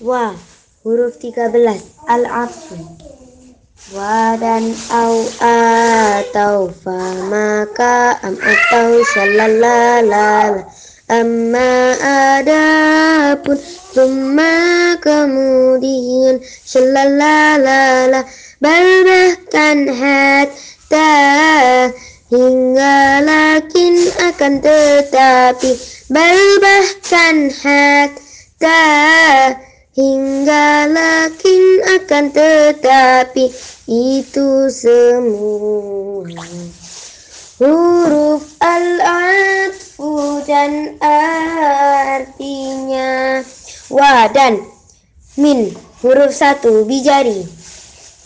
Wa huruf 13 al-atfu. Wa dan au atau fa maka am atau shallalala amma adapun Thumma kemudian Shalalala Bal bahkan hatta Hingga lakin akan tetapi. Bal bahkan hatta Hingga lakin akan tetapi Itu semua Huruf al-atfu dan artinya wa dan min huruf satu bijari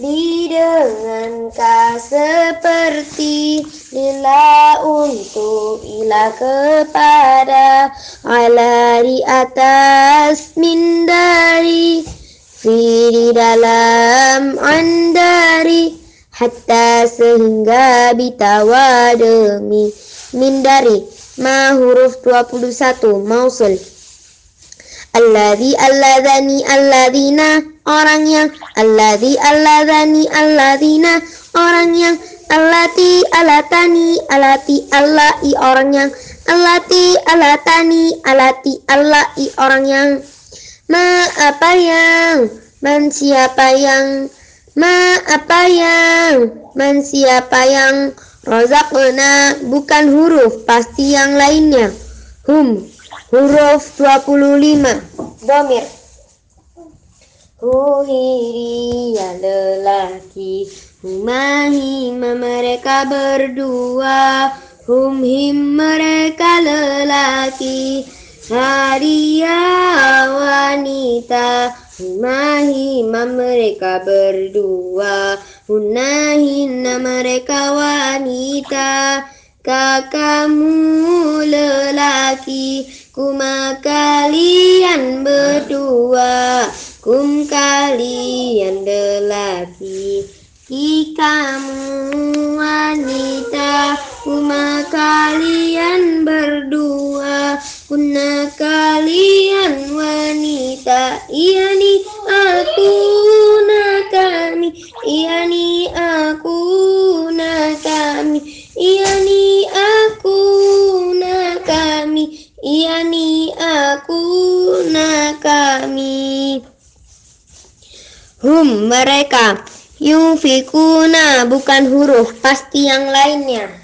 dengan ka seperti lila untuk ila kepada ala di atas min dari fi di dalam andari hatta sehingga bitawa demi min dari ma huruf 21 mausul. Alladhi alladhani alladhina orang yang Alladhi alladhani alladhina. Orang yang Allati alatani alati allai orang yang Allati alatani alati allai orang yang Ma apa yang? Man siapa yang? Ma apa yang? Man siapa yang? Rozakna bukan huruf Pasti yang lainnya. Hum huruf 25 Domir Huhiri yang lelaki Humahima mereka berdua. Humhim mereka lelaki Hadiah wanita. Humahima mereka berdua Hunahina mereka wanita. Kakakmu lelaki Kuma kalian berdua Kum kalian lelaki Kamu wanita Kuma kalian berdua. Kuna kalian wanita Iya nih aku na kami Iya nih aku na kami Iya nih aku na kami Iya nih aku na kami Hum mereka. Yufikuna bukan huruf pasti yang lainnya